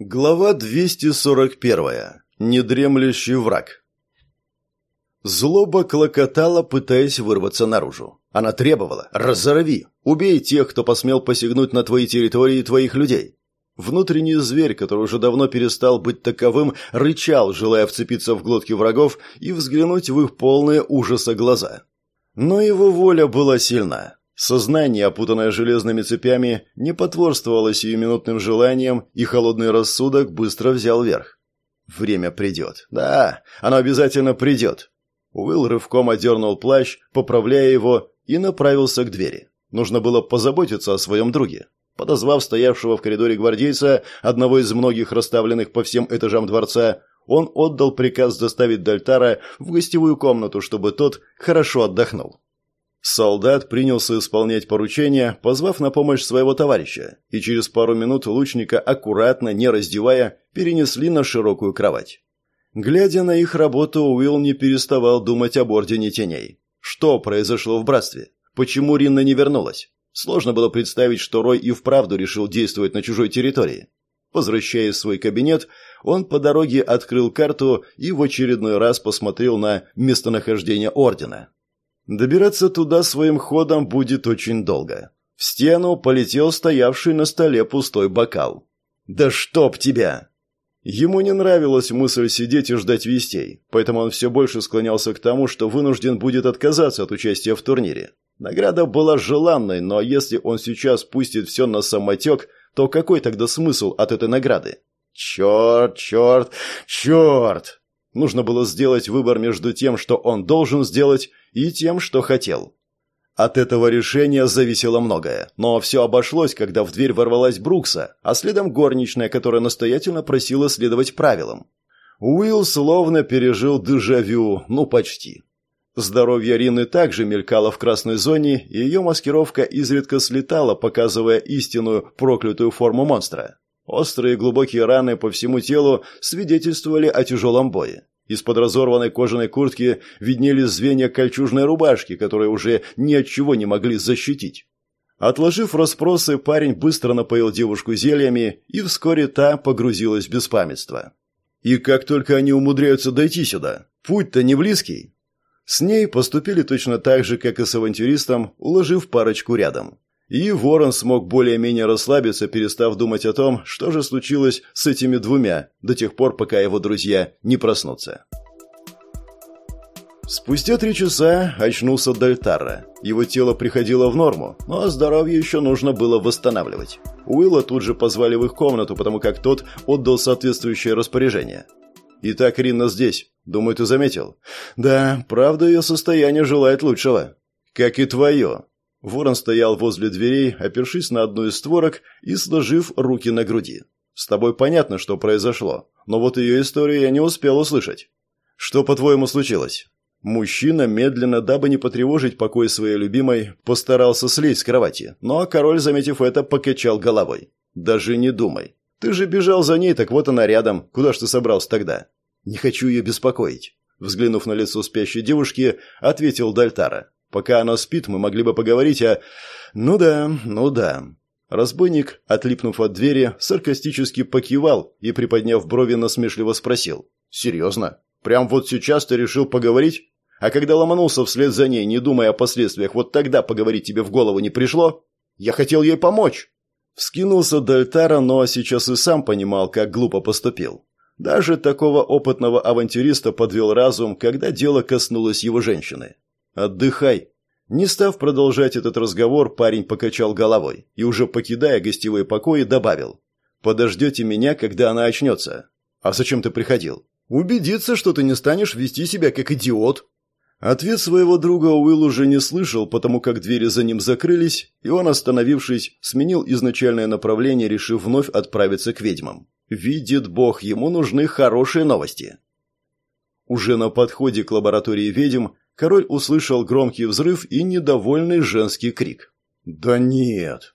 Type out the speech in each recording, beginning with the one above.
Глава 241. Недремлющий враг. Злоба клокотала, пытаясь вырваться наружу. Она требовала «разорви, убей тех, кто посмел посягнуть на твои территории и твоих людей». Внутренний зверь, который уже давно перестал быть таковым, рычал, желая вцепиться в глотки врагов и взглянуть в их полные ужаса глаза. Но его воля была сильна. Сознание, опутанное железными цепями, не потворствовало сиюминутным желаниям, и холодный рассудок быстро взял верх. Время придет. Да, оно обязательно придет. Уилл рывком одернул плащ, поправляя его, и направился к двери. Нужно было позаботиться о своем друге. Подозвав стоявшего в коридоре гвардейца, одного из многих расставленных по всем этажам дворца, он отдал приказ доставить Дальтара в гостевую комнату, чтобы тот хорошо отдохнул. Солдат принялся исполнять поручение, позвав на помощь своего товарища, и через пару минут лучника, аккуратно, не раздевая, перенесли на широкую кровать. Глядя на их работу, Уилл не переставал думать об Ордене Теней. Что произошло в Братстве? Почему Ринна не вернулась? Сложно было представить, что Рой и вправду решил действовать на чужой территории. Возвращаясь в свой кабинет, он по дороге открыл карту и в очередной раз посмотрел на местонахождение Ордена. Добираться туда своим ходом будет очень долго. В стену полетел стоявший на столе пустой бокал. «Да чтоб тебя!» Ему не нравилась мысль сидеть и ждать вестей, поэтому он все больше склонялся к тому, что вынужден будет отказаться от участия в турнире. Награда была желанной, но если он сейчас пустит все на самотек, то какой тогда смысл от этой награды? Черт, черт, черт! Нужно было сделать выбор между тем, что он должен сделать, и тем, что хотел. От этого решения зависело многое, но все обошлось, когда в дверь ворвалась Брукса, а следом горничная, которая настоятельно просила следовать правилам. Уилл словно пережил дежавю, ну почти. Здоровье Рины также мелькало в красной зоне, и ее маскировка изредка слетала, показывая истинную проклятую форму монстра. Острые глубокие раны по всему телу свидетельствовали о тяжелом бое. Из-под разорванной кожаной куртки виднелись звенья кольчужной рубашки, которые уже ни от чего не могли защитить. Отложив расспросы, парень быстро напоил девушку зельями, и вскоре та погрузилась в беспамятство. И как только они умудряются дойти сюда, путь-то не близкий. С ней поступили точно так же, как и с авантюристом, уложив парочку рядом. И Ворон смог более-менее расслабиться, перестав думать о том, что же случилось с этими двумя, до тех пор, пока его друзья не проснутся. Спустя три часа очнулся Дальтара. Его тело приходило в норму, но здоровье еще нужно было восстанавливать. Уилла тут же позвали в их комнату, потому как тот отдал соответствующее распоряжение. «Итак, Ринна здесь. Думаю, ты заметил?» «Да, правда, ее состояние желает лучшего». «Как и твое», Ворон стоял возле дверей, опершись на одну из створок и сложив руки на груди. «С тобой понятно, что произошло, но вот ее историю я не успел услышать. Что, по-твоему, случилось?» Мужчина, медленно, дабы не потревожить покой своей любимой, постарался слезть с кровати, но король, заметив это, покачал головой. «Даже не думай. Ты же бежал за ней, так вот она рядом. Куда ж ты собрался тогда?» «Не хочу ее беспокоить», — взглянув на лицо спящей девушки, ответил Дальтара. Пока она спит, мы могли бы поговорить о... Ну да, ну да. Разбойник, отлипнув от двери, саркастически покивал и, приподняв брови, насмешливо спросил. «Серьезно? Прям вот сейчас ты решил поговорить? А когда ломанулся вслед за ней, не думая о последствиях, вот тогда поговорить тебе в голову не пришло? Я хотел ей помочь!» Вскинулся Дальтара, но сейчас и сам понимал, как глупо поступил. Даже такого опытного авантюриста подвел разум, когда дело коснулось его женщины. «Отдыхай». Не став продолжать этот разговор, парень покачал головой и, уже покидая гостевые покои, добавил. «Подождете меня, когда она очнется». «А зачем ты приходил?» «Убедиться, что ты не станешь вести себя как идиот». Ответ своего друга Уилл уже не слышал, потому как двери за ним закрылись, и он, остановившись, сменил изначальное направление, решив вновь отправиться к ведьмам. Видит Бог, ему нужны хорошие новости. Уже на подходе к лаборатории ведьм король услышал громкий взрыв и недовольный женский крик. «Да нет!»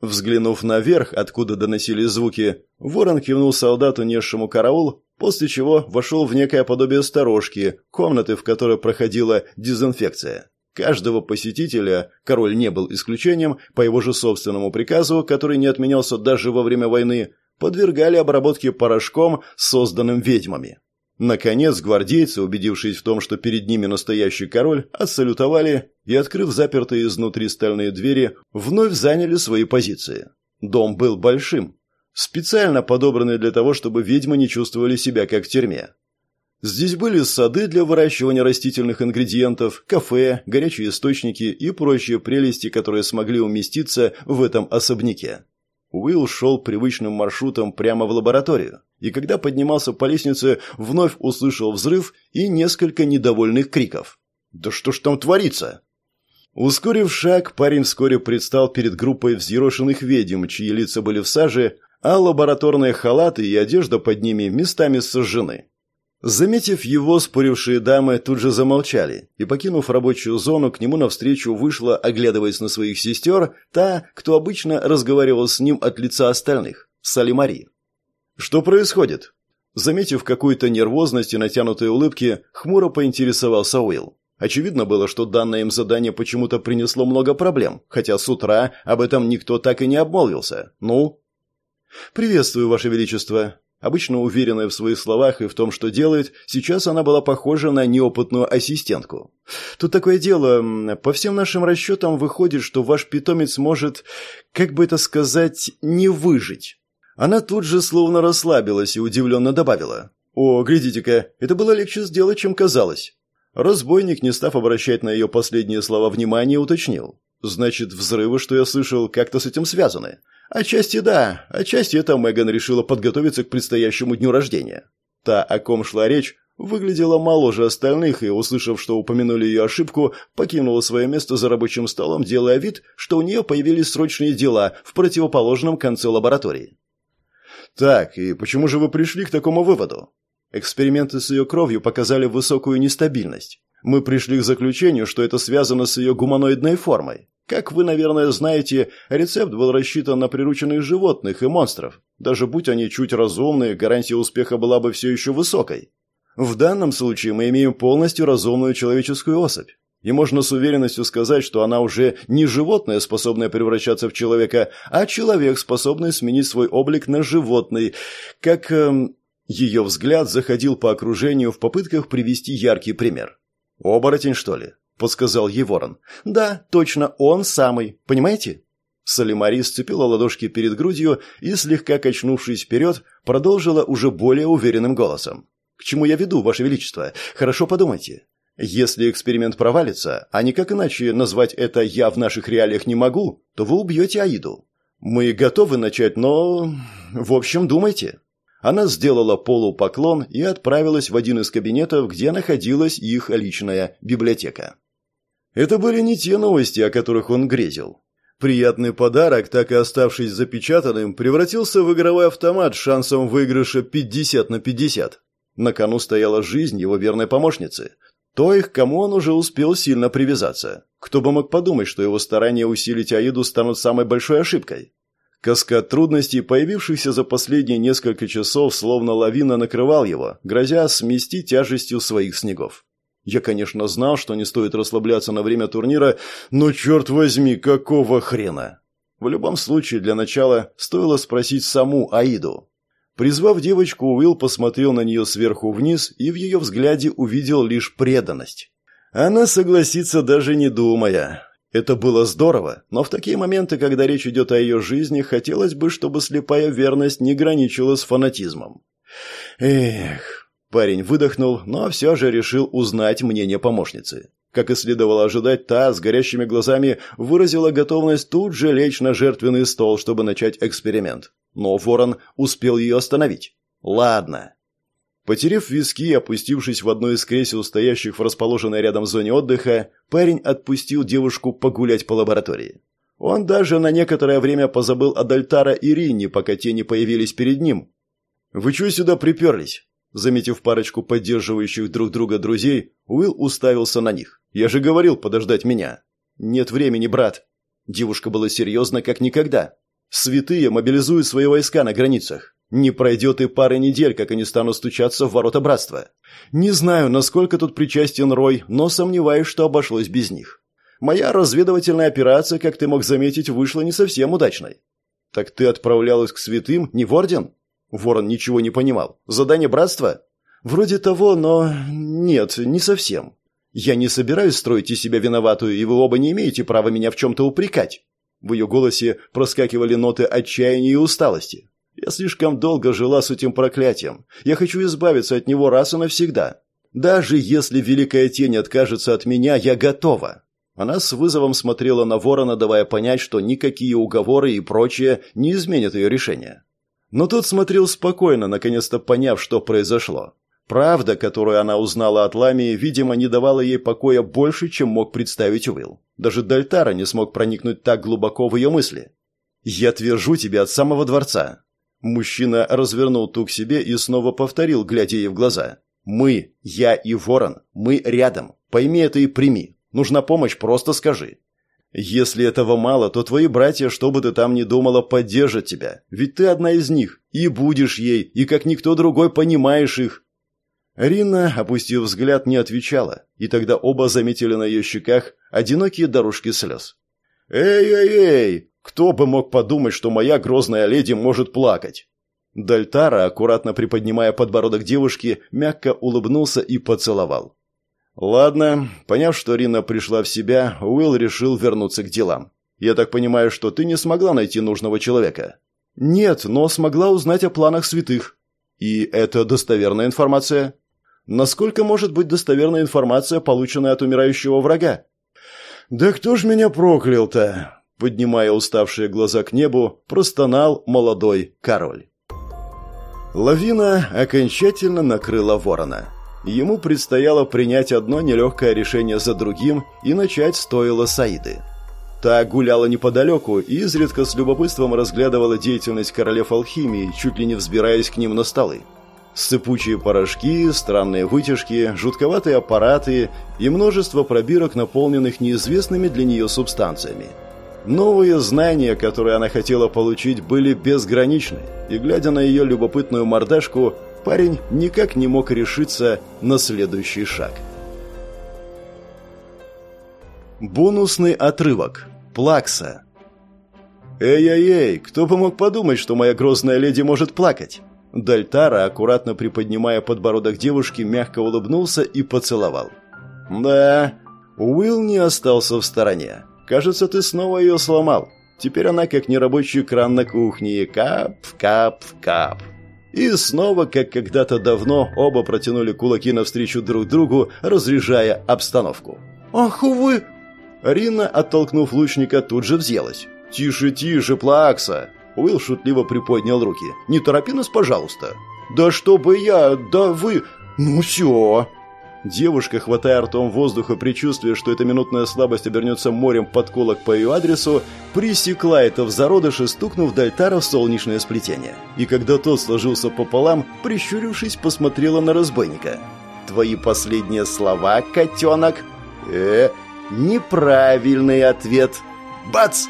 Взглянув наверх, откуда доносились звуки, ворон кивнул солдату, несшему караул, после чего вошел в некое подобие сторожки, комнаты, в которой проходила дезинфекция. Каждого посетителя, король не был исключением, по его же собственному приказу, который не отменялся даже во время войны, подвергали обработке порошком, созданным ведьмами. Наконец, гвардейцы, убедившись в том, что перед ними настоящий король, отсалютовали и, открыв запертые изнутри стальные двери, вновь заняли свои позиции. Дом был большим, специально подобранный для того, чтобы ведьмы не чувствовали себя как в тюрьме. Здесь были сады для выращивания растительных ингредиентов, кафе, горячие источники и прочие прелести, которые смогли уместиться в этом особняке. Уилл шел привычным маршрутом прямо в лабораторию, и когда поднимался по лестнице, вновь услышал взрыв и несколько недовольных криков. «Да что ж там творится?» Ускорив шаг, парень вскоре предстал перед группой взъерошенных ведьм, чьи лица были в саже, а лабораторные халаты и одежда под ними местами сожжены. Заметив его, спорившие дамы тут же замолчали, и, покинув рабочую зону, к нему навстречу вышла, оглядываясь на своих сестер, та, кто обычно разговаривал с ним от лица остальных, Салимари. «Что происходит?» Заметив какую-то нервозность и натянутые улыбки, хмуро поинтересовался Уилл. Очевидно было, что данное им задание почему-то принесло много проблем, хотя с утра об этом никто так и не обмолвился. «Ну?» «Приветствую, Ваше Величество», Обычно уверенная в своих словах и в том, что делает, сейчас она была похожа на неопытную ассистентку. Тут такое дело, по всем нашим расчетам выходит, что ваш питомец может, как бы это сказать, не выжить. Она тут же словно расслабилась и удивленно добавила. «О, глядите-ка, это было легче сделать, чем казалось». Разбойник, не став обращать на ее последние слова внимания, уточнил. «Значит, взрывы, что я слышал, как-то с этим связаны?» Отчасти да, отчасти это Меган решила подготовиться к предстоящему дню рождения. Та, о ком шла речь, выглядела моложе остальных и, услышав, что упомянули ее ошибку, покинула свое место за рабочим столом, делая вид, что у нее появились срочные дела в противоположном конце лаборатории. «Так, и почему же вы пришли к такому выводу?» Эксперименты с ее кровью показали высокую нестабильность. Мы пришли к заключению, что это связано с ее гуманоидной формой. Как вы, наверное, знаете, рецепт был рассчитан на прирученных животных и монстров. Даже будь они чуть разумные, гарантия успеха была бы все еще высокой. В данном случае мы имеем полностью разумную человеческую особь. И можно с уверенностью сказать, что она уже не животное, способное превращаться в человека, а человек, способный сменить свой облик на животный. Как... Эм, ее взгляд заходил по окружению в попытках привести яркий пример. «Оборотень, что ли?» — подсказал ей ворон. «Да, точно, он самый. Понимаете?» Салимари сцепила ладошки перед грудью и, слегка качнувшись вперед, продолжила уже более уверенным голосом. «К чему я веду, Ваше Величество? Хорошо подумайте. Если эксперимент провалится, а никак иначе назвать это «я в наших реалиях не могу», то вы убьете Аиду. Мы готовы начать, но... В общем, думайте». Она сделала полупоклон и отправилась в один из кабинетов, где находилась их личная библиотека. Это были не те новости, о которых он грезил. Приятный подарок, так и оставшись запечатанным, превратился в игровой автомат с шансом выигрыша 50 на 50. На кону стояла жизнь его верной помощницы, той, к кому он уже успел сильно привязаться. Кто бы мог подумать, что его старания усилить Аиду станут самой большой ошибкой. Каскад трудностей, появившихся за последние несколько часов, словно лавина накрывал его, грозя смести тяжестью своих снегов. Я, конечно, знал, что не стоит расслабляться на время турнира, но, черт возьми, какого хрена? В любом случае, для начала стоило спросить саму Аиду. Призвав девочку, Уилл посмотрел на нее сверху вниз и в ее взгляде увидел лишь преданность. Она согласится даже не думая. Это было здорово, но в такие моменты, когда речь идет о ее жизни, хотелось бы, чтобы слепая верность не граничила с фанатизмом. Эх, Парень выдохнул, но все же решил узнать мнение помощницы. Как и следовало ожидать, та с горящими глазами выразила готовность тут же лечь на жертвенный стол, чтобы начать эксперимент. Но Ворон успел ее остановить. «Ладно». Потерев виски и опустившись в одно из кресел, стоящих в расположенной рядом зоне отдыха, парень отпустил девушку погулять по лаборатории. Он даже на некоторое время позабыл о Дальтара и Ринне, пока те не появились перед ним. «Вы чего сюда приперлись?» Заметив парочку поддерживающих друг друга друзей, Уилл уставился на них. «Я же говорил подождать меня». «Нет времени, брат». Девушка была серьезна, как никогда. «Святые мобилизуют свои войска на границах. Не пройдет и пары недель, как они станут стучаться в ворота братства. Не знаю, насколько тут причастен Рой, но сомневаюсь, что обошлось без них. Моя разведывательная операция, как ты мог заметить, вышла не совсем удачной. «Так ты отправлялась к святым, не в орден?» Ворон ничего не понимал. «Задание братства?» «Вроде того, но... нет, не совсем. Я не собираюсь строить из себя виноватую, и вы оба не имеете права меня в чем-то упрекать». В ее голосе проскакивали ноты отчаяния и усталости. «Я слишком долго жила с этим проклятием. Я хочу избавиться от него раз и навсегда. Даже если Великая Тень откажется от меня, я готова». Она с вызовом смотрела на ворона, давая понять, что никакие уговоры и прочее не изменят ее решение. Но тот смотрел спокойно, наконец-то поняв, что произошло. Правда, которую она узнала от Ламии, видимо, не давала ей покоя больше, чем мог представить Уилл. Даже Дальтара не смог проникнуть так глубоко в ее мысли. «Я твержу тебе от самого дворца». Мужчина развернул ту к себе и снова повторил, глядя ей в глаза. «Мы, я и Ворон, мы рядом. Пойми это и прими. Нужна помощь, просто скажи. Если этого мало, то твои братья, что бы ты там ни думала, поддержат тебя. Ведь ты одна из них, и будешь ей, и как никто другой понимаешь их. Рина, опустив взгляд, не отвечала, и тогда оба заметили на ее щеках одинокие дорожки слез. «Эй-эй-эй! Кто бы мог подумать, что моя грозная леди может плакать?» Дальтара, аккуратно приподнимая подбородок девушки, мягко улыбнулся и поцеловал. Ладно, поняв, что Рина пришла в себя, Уилл решил вернуться к делам. Я так понимаю, что ты не смогла найти нужного человека? Нет, но смогла узнать о планах святых. И это достоверная информация? Насколько может быть достоверная информация, полученная от умирающего врага? Да кто ж меня проклял-то? Поднимая уставшие глаза к небу, простонал молодой король. Лавина окончательно накрыла ворона. Ему предстояло принять одно нелегкое решение за другим и начать стоило Саиды. Та гуляла неподалеку и изредка с любопытством разглядывала деятельность королев алхимии, чуть ли не взбираясь к ним на столы. Сыпучие порошки, странные вытяжки, жутковатые аппараты и множество пробирок, наполненных неизвестными для нее субстанциями. Новые знания, которые она хотела получить, были безграничны, и, глядя на ее любопытную мордашку, парень никак не мог решиться на следующий шаг. Бонусный отрывок. Плакса. «Эй-эй-эй, кто бы мог подумать, что моя грозная леди может плакать?» Дальтара, аккуратно приподнимая подбородок девушки, мягко улыбнулся и поцеловал. «Да, Уилл не остался в стороне. Кажется, ты снова ее сломал. Теперь она как нерабочий кран на кухне. Кап, кап, кап». И снова, как когда-то давно, оба протянули кулаки навстречу друг другу, разряжая обстановку. «Ах вы!» Рина, оттолкнув лучника, тут же взъелась. «Тише, тише, Плакса!» Уилл шутливо приподнял руки. «Не торопи нас, пожалуйста!» «Да что бы я, да вы...» «Ну все!» Девушка, хватая ртом воздуха, предчувствуя, что эта минутная слабость обернется морем подколок по ее адресу, пресекла это в зародыше, стукнув Дальтара в солнечное сплетение. И когда тот сложился пополам, прищурившись, посмотрела на разбойника. «Твои последние слова, котенок?» «Э, неправильный ответ!» «Бац!»